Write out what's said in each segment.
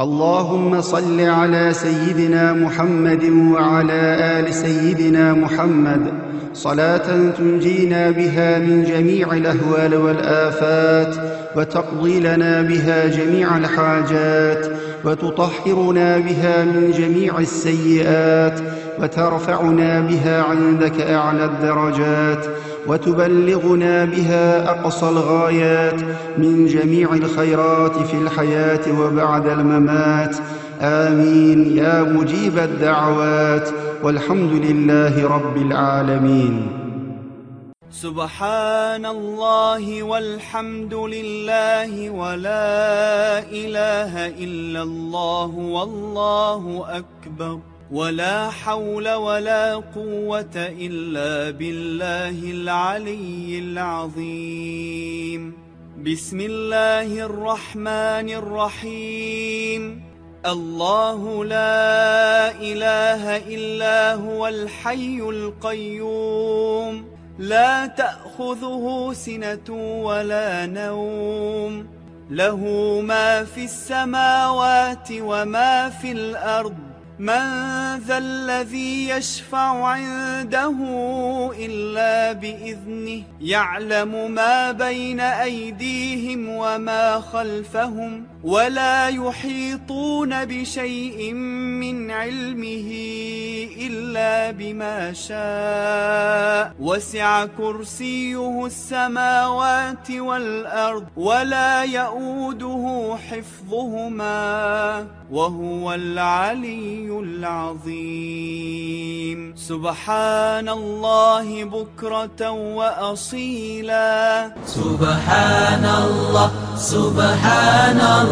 اللهم صل على سيدنا محمد وعلى آل سيدنا محمد. صلاة تنجينا بها من جميع الأهوال والآفات وتقضي لنا بها جميع الحاجات وتطهرنا بها من جميع السيئات وترفعنا بها عندك أعلى الدرجات. وتبلغنا بها أقصى الغايات من جميع الخيرات في الحياة وبعد الممات. آمين. يا مجيب الدعوات. والحمد لله رب العالمين. سبحان الله والحمد لله ولا إله إلا الله والله أكبر. ولا حول ولا قوة إلا بالله العلي العظيم. بسم الله الرحمن الرحيم. الله لا إله إلا هو الحي القيوم. لا تأخذه سنة ولا نوم. له ما في السماوات وما في الأرض. من ذا الذي يشفع عنده إلا بإذنه يعلم ما بين أيديهم وما خلفهم ولا يحيطون بشيء من علمه إلا بما شاء. وسع كرسيه السماوات والأرض ولا يؤوده حفظهما وهو العلي العظيم. سبحان الله بكرة وأصيلا. سبحان الله سبحان الله.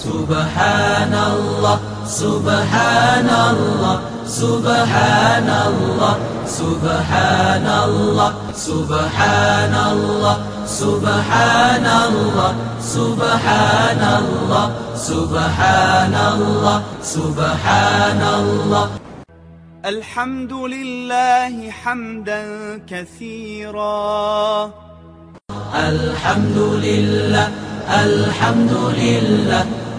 سبحان الله سبحان الله سبحان الله سبحان الله سبحان الله سبحان الله سبحان الله سبحان الله سبحان الله الحمد لله حمدا كثيرا. الحمد لله الحمد لله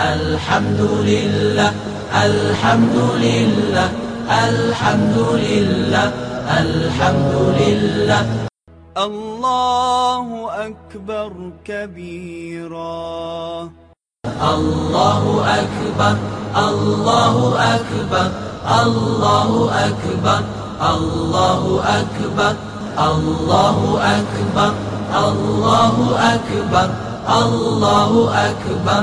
الحمد لله الحمد لله الحمد لله الحمد لله الله أكبر كبيرا. الله أكبر الله أكبر الله أكبر الله أكبر الله أكبر الله أكبر الله أكبر.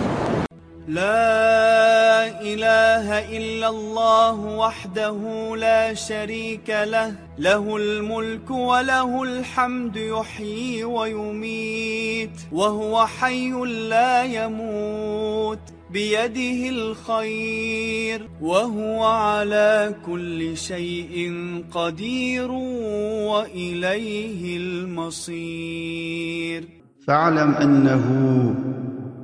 لا إله إلا الله وحده لا شريك له. له الملك وله الحمد يحيي ويميت وهو حي لا يموت بيده الخير وهو على كل شيء قدير وإليه المصير. فاعلم أنه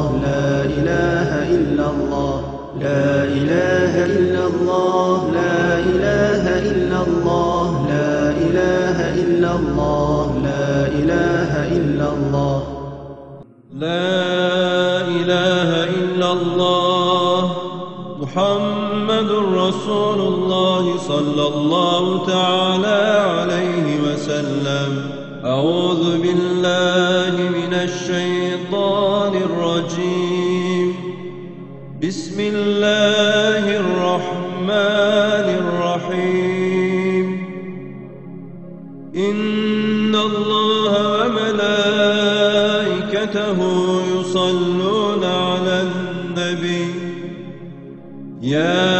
الله لا إله إلا الله. لا إله إلا الله. لا إله إلا الله. لا إله إلا الله. لا إله إلا الله. لا إله إلا الله. محمد رسول الله صلى الله تعالى عليه وسلم. أعوذ بالله من الشيطان الله الرحمن الرحيم إن الله وملائكته يصلون على النبي يا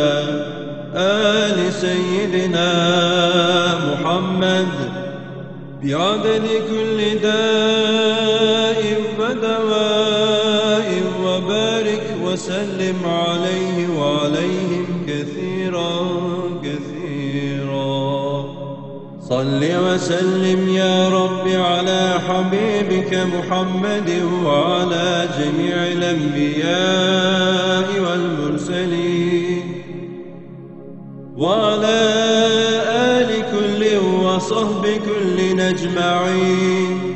سيدنا محمد بعدد كل داء ودواء وبارك وسلم عليه وعليهم كثيرا كثيرا. صل وسلم يا رب على حبيبك محمد وعلى جميع الأنبياء والمرسلين. وعلى آلك وصحب كل نجمعين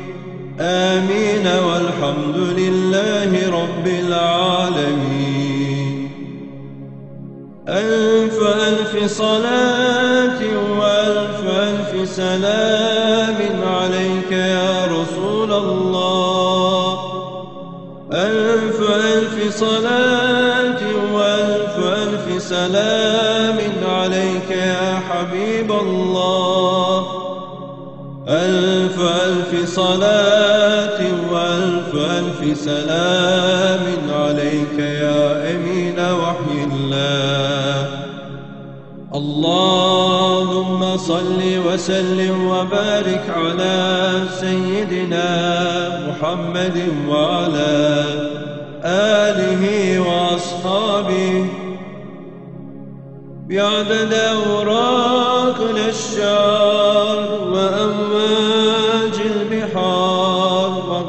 آمين والحمد لله رب العالمين. ألف ألف صلاة وألف ألف سلام عليك يا رسول الله. ألف ألف صلاة وألف ألف سلام صلاة وألف ألف سلام عليك يا أمين وحي الله. اللهم صل وسلم وبارك على سيدنا محمد وعلى آله وأصحابه. بعدد أوراق الأشجار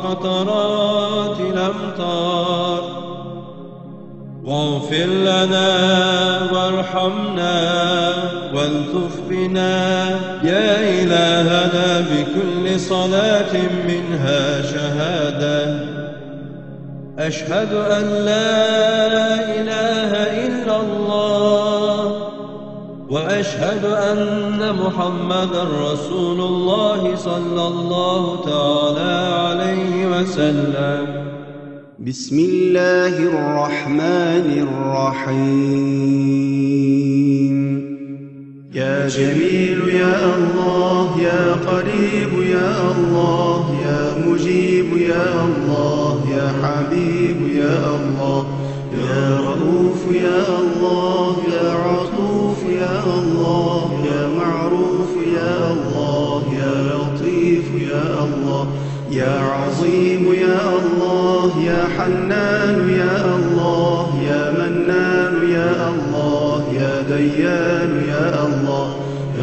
وقطرات الأمطار واغفر لنا وارحمنا والطف بنا يا إلهنا بكل صلاة منها شهادة. أشهد أن لا إله إلا الله. وأشهد أن محمدا رسول الله صلى الله تعالى عليه وسلم. بسم الله الرحمن الرحيم. يا جميل يا الله يا قريب يا الله يا مجيب يا الله يا حبيب يا الله يا رؤوف يا الله يا يا عظيم يا الله يا حنان يا الله يا منان يا الله يا ديان يا الله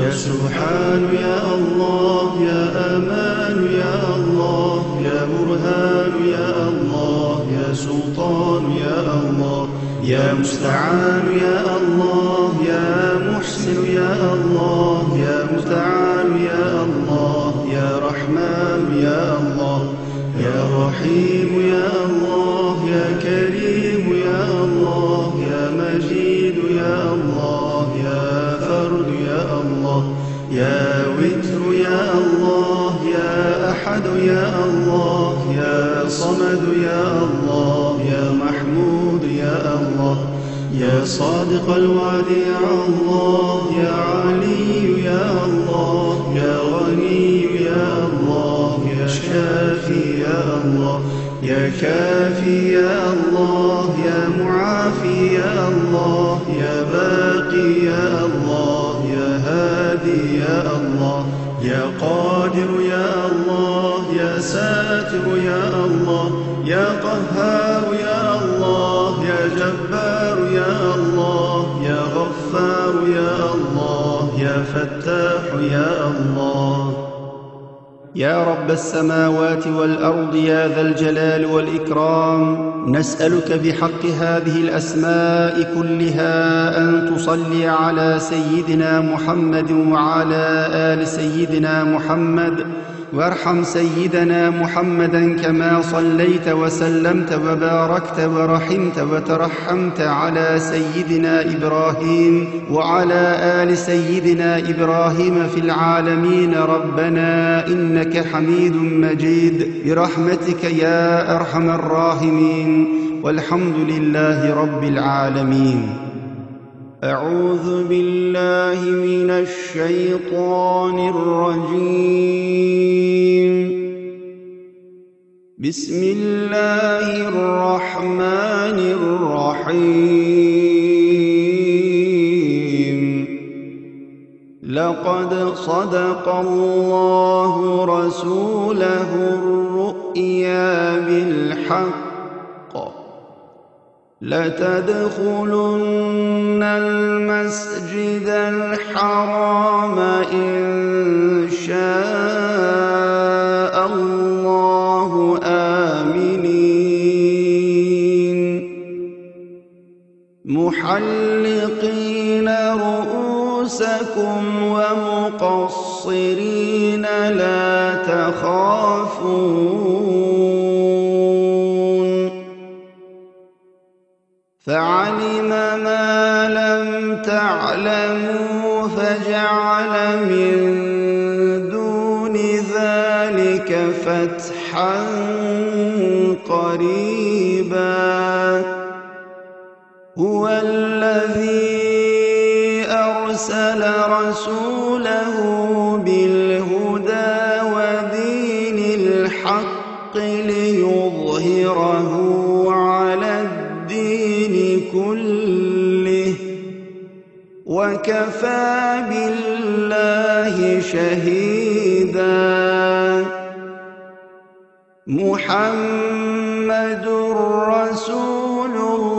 يا سبحان يا الله يا أمان يا الله يا برهان يا الله يا سلطان يا الله يا مستعان يا الله رحيم يا الله يا كريم يا الله يا مجيد يا الله يا فرد يا الله يا وتر يا الله يا أحد يا الله يا صمد يا الله يا محمود يا الله يا صادق الوعد يا الله يا علي يا الله الله يا كافي يا الله يا معافي يا الله يا باقي يا الله يا هادي يا الله يا قادر يا الله يا ساتر يا الله يا قهار يا الله يا جبار يا الله يا غفار يا الله يا فتاح يا الله يا رب السماوات والأرض يا ذا الجلال والإكرام نسألك بحق هذه الأسماء كلها أن تصلي على سيدنا محمد وعلى آل سيدنا محمد. وارحم سيدنا محمدا كما صليت وسلمت وباركت ورحمت وترحمت على سيدنا إبراهيم وعلى آل سيدنا إبراهيم في العالمين ربنا إنك حميد مجيد. برحمتك يا أرحم الراحمين. والحمد لله رب العالمين. أعوذ بالله من الشيطان الرجيم. بسم الله الرحمن الرحيم. لقد صدق الله رسوله الرؤيا بالحق. لتدخلن المسجد الحرام إن شاء الله آمنين. محلقين رؤوسكم ومقصرين تعلموا فجعل من دون ذلك فتحا قريبا. هو الذي أرسل رسوله وكفى بالله شهيدا. محمد رسول الله.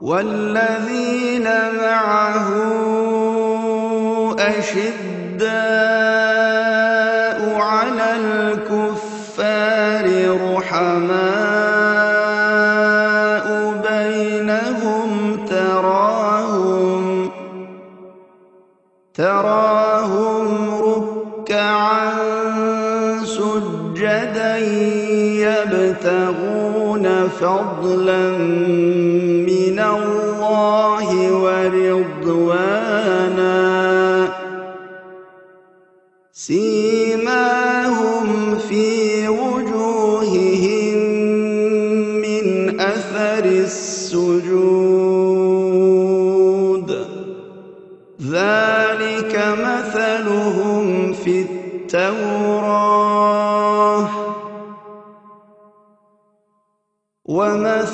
والذين معه يبتغون فضلا من الله ورضوانا.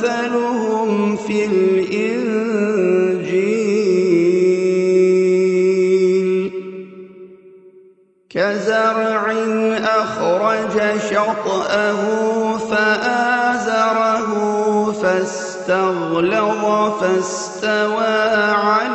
ومثلهم في الإنجيل. كزرع أخرج شطأه فآزره فاستغلظ فاستوى على